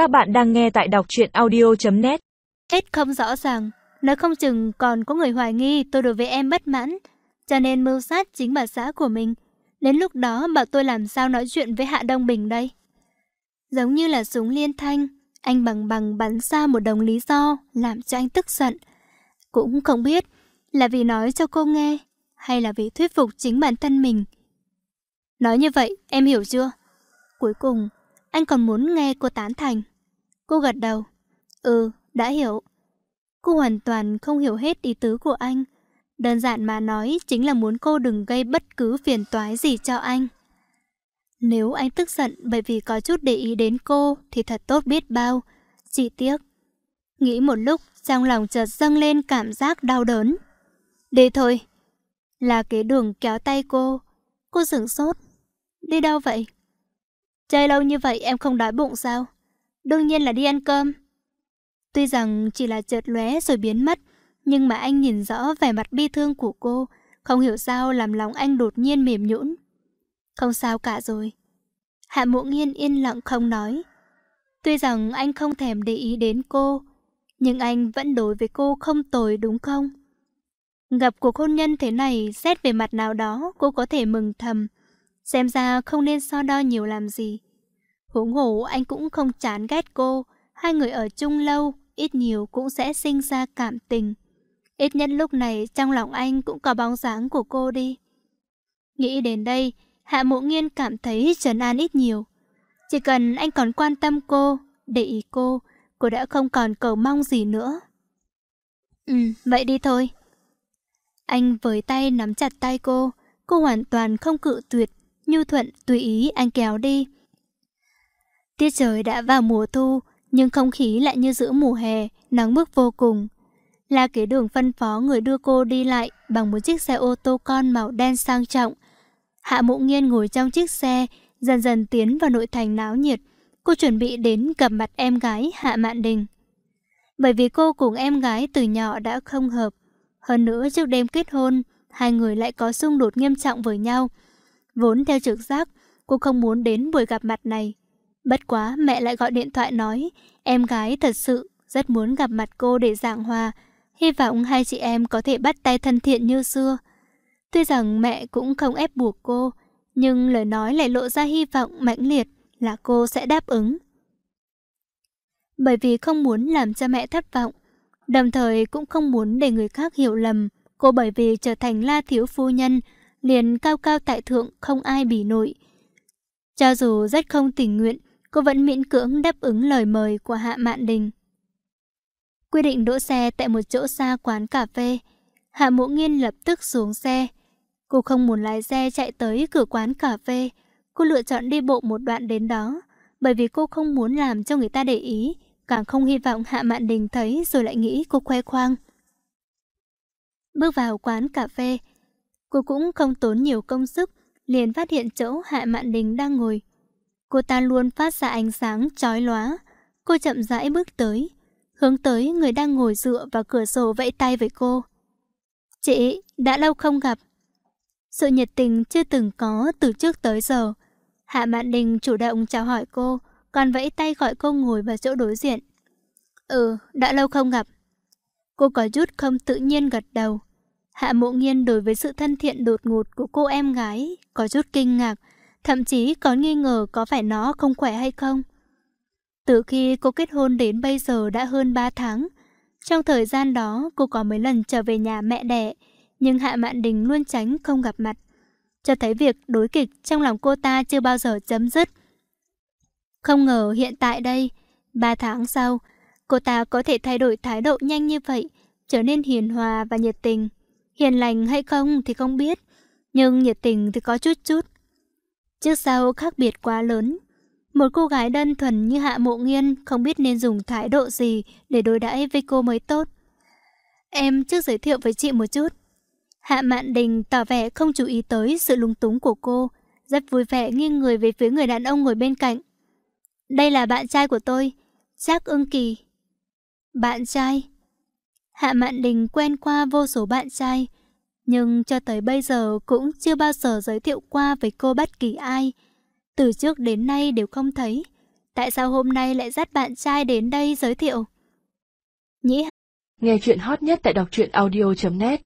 Các bạn đang nghe tại đọc truyện audio.net Hết không rõ ràng, nói không chừng còn có người hoài nghi tôi đối với em bất mãn, cho nên mưu sát chính bà xã của mình. Đến lúc đó bảo tôi làm sao nói chuyện với Hạ Đông Bình đây. Giống như là súng liên thanh, anh bằng bằng bắn ra một đồng lý do làm cho anh tức giận. Cũng không biết là vì nói cho cô nghe hay là vì thuyết phục chính bản thân mình. Nói như vậy, em hiểu chưa? Cuối cùng, anh còn muốn nghe cô tán thành. Cô gật đầu. Ừ, đã hiểu. Cô hoàn toàn không hiểu hết ý tứ của anh. Đơn giản mà nói chính là muốn cô đừng gây bất cứ phiền toái gì cho anh. Nếu anh tức giận bởi vì có chút để ý đến cô thì thật tốt biết bao. Chỉ tiếc. Nghĩ một lúc, trong lòng chợt dâng lên cảm giác đau đớn. Đi thôi. Là cái đường kéo tay cô. Cô sửng sốt. Đi đâu vậy? Chơi lâu như vậy em không đói bụng sao? Đương nhiên là đi ăn cơm. Tuy rằng chỉ là chợt lóe rồi biến mất, nhưng mà anh nhìn rõ vẻ mặt bi thương của cô, không hiểu sao làm lòng anh đột nhiên mềm nhũn. Không sao cả rồi. Hạ mộ nghiên yên lặng không nói. Tuy rằng anh không thèm để ý đến cô, nhưng anh vẫn đối với cô không tồi đúng không? Gặp cuộc hôn nhân thế này, xét về mặt nào đó, cô có thể mừng thầm. Xem ra không nên so đo nhiều làm gì. Huống hồ anh cũng không chán ghét cô, hai người ở chung lâu, ít nhiều cũng sẽ sinh ra cảm tình. Ít nhất lúc này trong lòng anh cũng có bóng dáng của cô đi. Nghĩ đến đây, Hạ Mộ Nghiên cảm thấy trấn an ít nhiều. Chỉ cần anh còn quan tâm cô, để ý cô, cô đã không còn cầu mong gì nữa. Ừ, vậy đi thôi. Anh với tay nắm chặt tay cô, cô hoàn toàn không cự tuyệt, nhu thuận tùy ý anh kéo đi. Tiết trời đã vào mùa thu, nhưng không khí lại như giữa mùa hè, nắng bức vô cùng. La kế đường phân phó người đưa cô đi lại bằng một chiếc xe ô tô con màu đen sang trọng. Hạ mộ nghiên ngồi trong chiếc xe, dần dần tiến vào nội thành náo nhiệt. Cô chuẩn bị đến gặp mặt em gái Hạ Mạn Đình. Bởi vì cô cùng em gái từ nhỏ đã không hợp. Hơn nữa trước đêm kết hôn, hai người lại có xung đột nghiêm trọng với nhau. Vốn theo trực giác, cô không muốn đến buổi gặp mặt này. Bất quá mẹ lại gọi điện thoại nói em gái thật sự rất muốn gặp mặt cô để giảng hòa. Hy vọng hai chị em có thể bắt tay thân thiện như xưa. Tuy rằng mẹ cũng không ép buộc cô, nhưng lời nói lại lộ ra hy vọng mãnh liệt là cô sẽ đáp ứng. Bởi vì không muốn làm cho mẹ thất vọng, đồng thời cũng không muốn để người khác hiểu lầm cô bởi vì trở thành la thiếu phu nhân, liền cao cao tại thượng không ai bỉ nổi. Cho dù rất không tình nguyện, cô vẫn miễn cưỡng đáp ứng lời mời của Hạ Mạn Đình. Quy định đỗ xe tại một chỗ xa quán cà phê. Hạ Mộ Nghiên lập tức xuống xe. Cô không muốn lái xe chạy tới cửa quán cà phê. Cô lựa chọn đi bộ một đoạn đến đó, bởi vì cô không muốn làm cho người ta để ý, càng không hy vọng Hạ Mạn Đình thấy rồi lại nghĩ cô khoe khoang. Bước vào quán cà phê, cô cũng không tốn nhiều công sức, liền phát hiện chỗ Hạ Mạn Đình đang ngồi. Cô ta luôn phát ra ánh sáng chói lóa. Cô chậm rãi bước tới, hướng tới người đang ngồi dựa vào cửa sổ vẫy tay với cô. Chị, đã lâu không gặp. Sự nhiệt tình chưa từng có từ trước tới giờ. Hạ Mạn Đình chủ động chào hỏi cô, còn vẫy tay gọi cô ngồi vào chỗ đối diện. Ừ, đã lâu không gặp. Cô có chút không tự nhiên gật đầu. Hạ Mộ Nghiên đối với sự thân thiện đột ngột của cô em gái có chút kinh ngạc, thậm chí còn nghi ngờ có phải nó không khỏe hay không. Từ khi cô kết hôn đến bây giờ đã hơn 3 tháng, trong thời gian đó cô có mấy lần trở về nhà mẹ đẻ, nhưng Hạ Mạn Đình luôn tránh không gặp mặt, cho thấy việc đối kịch trong lòng cô ta chưa bao giờ chấm dứt. Không ngờ hiện tại đây, 3 tháng sau, cô ta có thể thay đổi thái độ nhanh như vậy, trở nên hiền hòa và nhiệt tình. Hiền lành hay không thì không biết, nhưng nhiệt tình thì có chút chút. Trước sau khác biệt quá lớn. Một cô gái đơn thuần như Hạ Mộ Nghiên không biết nên dùng thái độ gì để đối đãi với cô mới tốt. Em trước giới thiệu với chị một chút. Hạ Mạn Đình tỏ vẻ không chú ý tới sự lung túng của cô, rất vui vẻ nghiêng người về phía người đàn ông ngồi bên cạnh. Đây là bạn trai của tôi, Jack Ưng Kỳ. Bạn trai? Hạ Mạn Đình quen qua vô số bạn trai, nhưng cho tới bây giờ cũng chưa bao giờ giới thiệu qua với cô bất kỳ ai. Từ trước đến nay đều không thấy. tại sao hôm nay lại dắt bạn trai đến đây giới thiệu? Nhĩ Nghe chuyện hot nhất tại đọc truyện audio.net